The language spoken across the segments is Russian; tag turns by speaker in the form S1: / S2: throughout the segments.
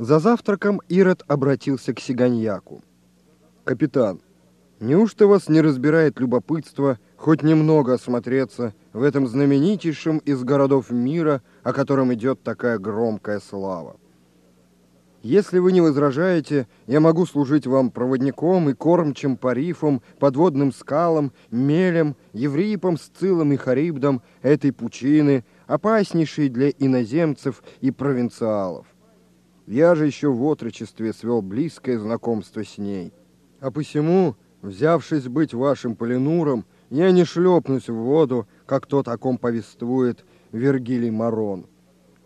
S1: За завтраком Ирод обратился к Сиганьяку. «Капитан, неужто вас не разбирает любопытство хоть немного осмотреться в этом знаменитейшем из городов мира, о котором идет такая громкая слава? Если вы не возражаете, я могу служить вам проводником и кормчим по рифам, подводным скалам, мелем, Еврипом, Сцилом и Харибдом этой пучины, опаснейшей для иноземцев и провинциалов. Я же еще в отрочестве свел близкое знакомство с ней. А посему, взявшись быть вашим полинуром, я не шлепнусь в воду, как тот, о ком повествует Вергилий Марон.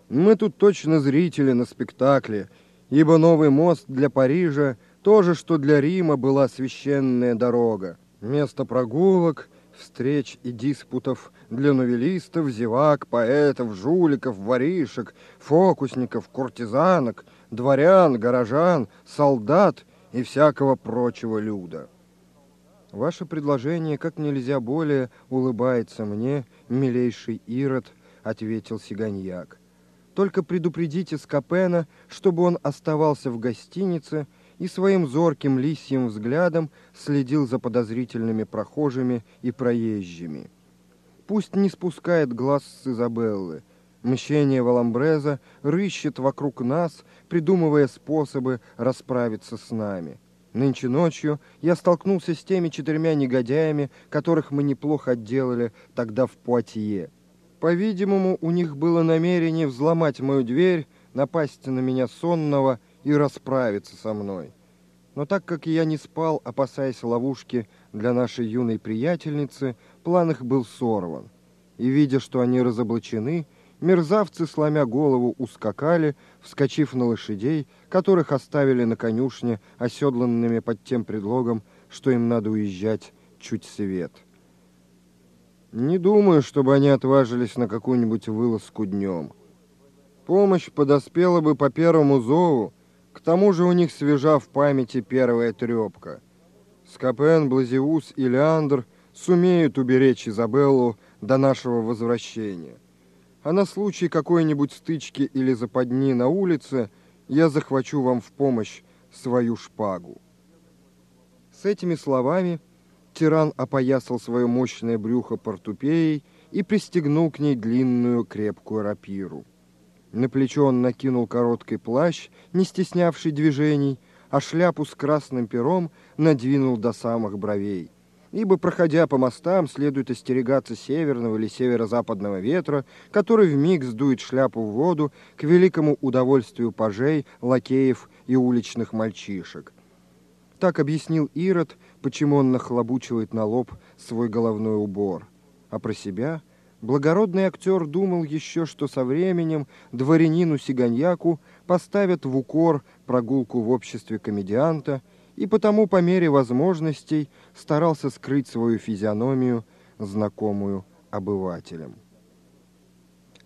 S1: Мы тут точно зрители на спектакле, ибо новый мост для Парижа то же, что для Рима была священная дорога. Место прогулок, встреч и диспутов для новеллистов, зевак, поэтов, жуликов, воришек, фокусников, куртизанок, дворян, горожан, солдат и всякого прочего люда. Ваше предложение как нельзя более улыбается мне, милейший Ирод, ответил Сиганьяк. Только предупредите Скопена, чтобы он оставался в гостинице и своим зорким лисьим взглядом следил за подозрительными прохожими и проезжими. Пусть не спускает глаз с Изабеллы. Мщение Валамбреза рыщет вокруг нас, придумывая способы расправиться с нами. Нынче ночью я столкнулся с теми четырьмя негодяями, которых мы неплохо отделали тогда в Пуатье. По-видимому, у них было намерение взломать мою дверь, напасть на меня сонного и расправиться со мной. Но так как я не спал, опасаясь ловушки для нашей юной приятельницы, план их был сорван. И, видя, что они разоблачены, мерзавцы, сломя голову, ускакали, вскочив на лошадей, которых оставили на конюшне, оседланными под тем предлогом, что им надо уезжать чуть свет. Не думаю, чтобы они отважились на какую-нибудь вылазку днем. Помощь подоспела бы по первому зову, к тому же у них свежа в памяти первая трепка. Скопен, Блазиус и Леандр сумеют уберечь Изабеллу до нашего возвращения а на случай какой-нибудь стычки или западни на улице я захвачу вам в помощь свою шпагу. С этими словами тиран опоясал свое мощное брюхо портупеей и пристегнул к ней длинную крепкую рапиру. На плечо он накинул короткий плащ, не стеснявший движений, а шляпу с красным пером надвинул до самых бровей ибо, проходя по мостам, следует остерегаться северного или северо-западного ветра, который вмиг сдует шляпу в воду к великому удовольствию пажей, лакеев и уличных мальчишек. Так объяснил Ирод, почему он нахлобучивает на лоб свой головной убор. А про себя благородный актер думал еще, что со временем дворянину Сиганьяку поставят в укор прогулку в обществе комедианта – и потому по мере возможностей старался скрыть свою физиономию, знакомую обывателям.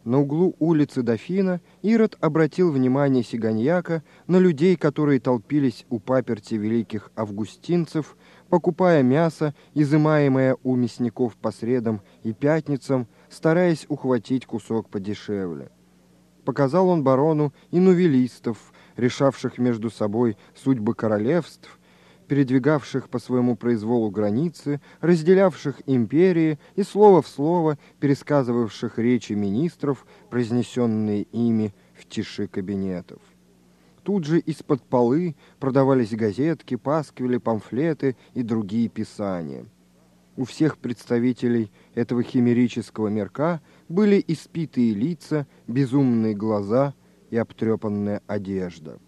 S1: На углу улицы Дофина Ирод обратил внимание Сиганьяка на людей, которые толпились у паперти великих августинцев, покупая мясо, изымаемое у мясников по средам и пятницам, стараясь ухватить кусок подешевле. Показал он барону и нувелистов, решавших между собой судьбы королевств, передвигавших по своему произволу границы, разделявших империи и слово в слово пересказывавших речи министров, произнесенные ими в тиши кабинетов. Тут же из-под полы продавались газетки, пасквили, памфлеты и другие писания. У всех представителей этого химерического мерка были испитые лица, безумные глаза и обтрепанная одежда.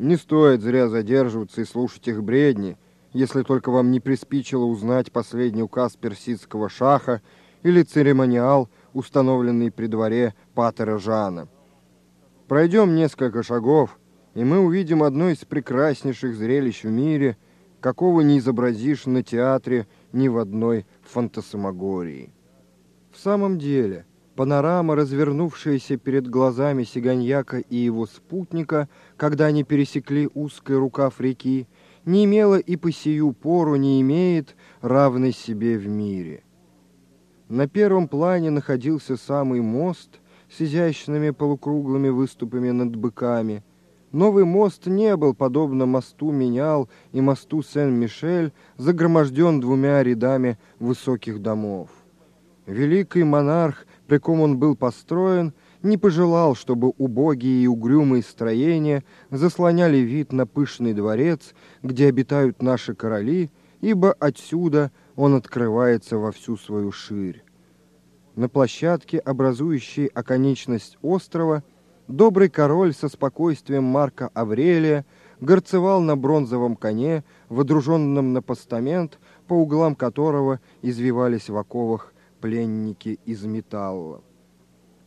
S1: Не стоит зря задерживаться и слушать их бредни, если только вам не приспичило узнать последний указ персидского шаха или церемониал, установленный при дворе Патера Жана. Пройдем несколько шагов, и мы увидим одно из прекраснейших зрелищ в мире, какого не изобразишь на театре ни в одной фантасмагории. В самом деле, Панорама, развернувшаяся перед глазами Сиганьяка и его спутника, когда они пересекли узкий рукав реки, не имела и по сию пору не имеет равной себе в мире. На первом плане находился самый мост с изящными полукруглыми выступами над быками, Новый мост не был, подобно мосту Менял и мосту Сен-Мишель, загроможден двумя рядами высоких домов. Великий монарх, при ком он был построен, не пожелал, чтобы убогие и угрюмые строения заслоняли вид на пышный дворец, где обитают наши короли, ибо отсюда он открывается во всю свою ширь. На площадке, образующей оконечность острова, добрый король со спокойствием Марка Аврелия горцевал на бронзовом коне, водруженном на постамент, по углам которого извивались в оковах пленники из металла.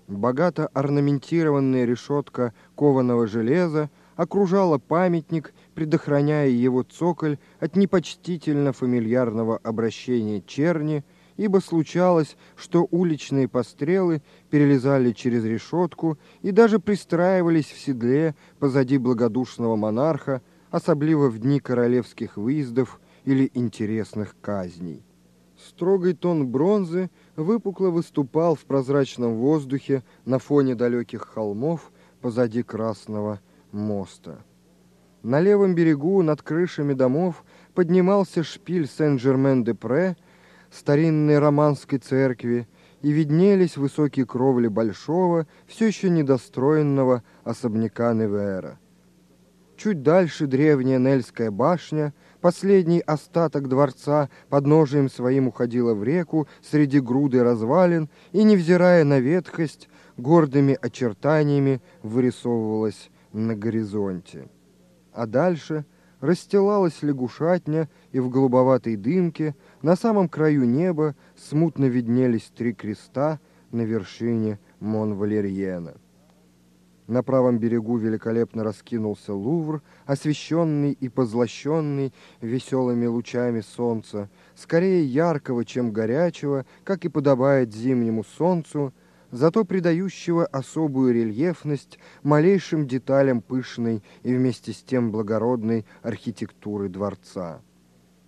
S1: Богато орнаментированная решетка кованого железа окружала памятник, предохраняя его цоколь от непочтительно фамильярного обращения черни, ибо случалось, что уличные пострелы перелезали через решетку и даже пристраивались в седле позади благодушного монарха, особливо в дни королевских выездов или интересных казней. Строгий тон бронзы выпукло выступал в прозрачном воздухе на фоне далеких холмов позади Красного моста. На левом берегу над крышами домов поднимался шпиль Сен-Жермен-де-Пре, старинной романской церкви, и виднелись высокие кровли большого, все еще недостроенного особняка Невера. Чуть дальше древняя Нельская башня, последний остаток дворца, подножием своим уходила в реку среди груды развалин и, невзирая на ветхость, гордыми очертаниями вырисовывалась на горизонте. А дальше расстилалась лягушатня, и в голубоватой дымке на самом краю неба смутно виднелись три креста на вершине Мон-Валерьена. На правом берегу великолепно раскинулся Лувр, освещенный и позлощенный веселыми лучами солнца, скорее яркого, чем горячего, как и подобает зимнему солнцу, зато придающего особую рельефность малейшим деталям пышной и вместе с тем благородной архитектуры дворца.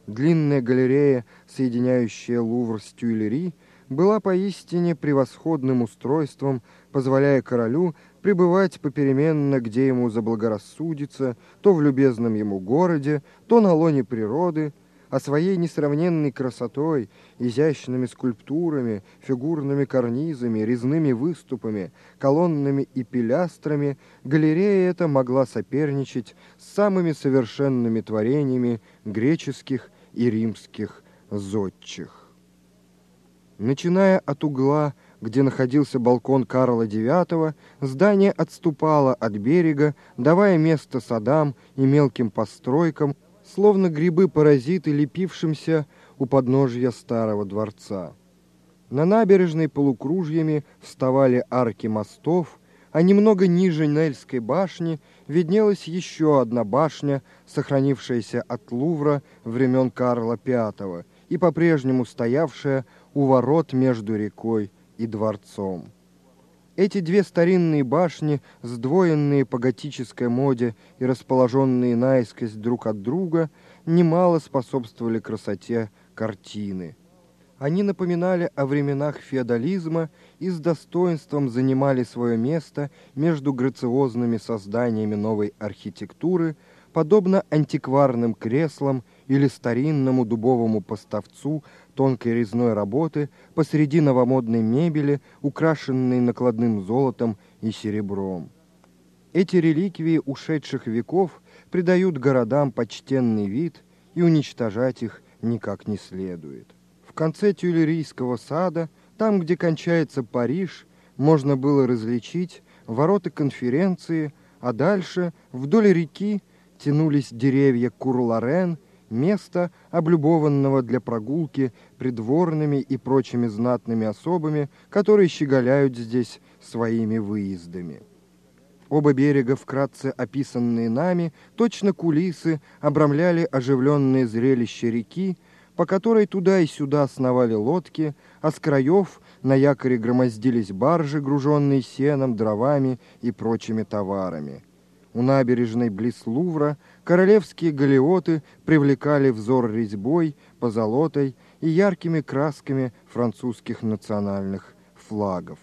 S1: Длинная галерея, соединяющая Лувр с Тюильри, была поистине превосходным устройством, позволяя королю пребывать попеременно, где ему заблагорассудится, то в любезном ему городе, то на лоне природы, а своей несравненной красотой, изящными скульптурами, фигурными карнизами, резными выступами, колоннами и пилястрами, галерея эта могла соперничать с самыми совершенными творениями греческих и римских зодчих. Начиная от угла где находился балкон Карла IX, здание отступало от берега, давая место садам и мелким постройкам, словно грибы-паразиты, лепившимся у подножья старого дворца. На набережной полукружьями вставали арки мостов, а немного ниже Нельской башни виднелась еще одна башня, сохранившаяся от Лувра времен Карла V и по-прежнему стоявшая у ворот между рекой и дворцом. Эти две старинные башни, сдвоенные по готической моде и расположенные наискось друг от друга, немало способствовали красоте картины. Они напоминали о временах феодализма и с достоинством занимали свое место между грациозными созданиями новой архитектуры, подобно антикварным креслам или старинному дубовому поставцу тонкой резной работы посреди новомодной мебели, украшенной накладным золотом и серебром. Эти реликвии ушедших веков придают городам почтенный вид, и уничтожать их никак не следует. В конце Тюлерийского сада, там, где кончается Париж, можно было различить ворота конференции, а дальше вдоль реки тянулись деревья Курларен место, облюбованного для прогулки придворными и прочими знатными особами, которые щеголяют здесь своими выездами. Оба берега, вкратце описанные нами, точно кулисы, обрамляли оживленное зрелище реки, по которой туда и сюда сновали лодки, а с краев на якоре громоздились баржи, груженные сеном, дровами и прочими товарами. У набережной близ Лувра королевские галеоты привлекали взор резьбой, позолотой и яркими красками французских национальных флагов.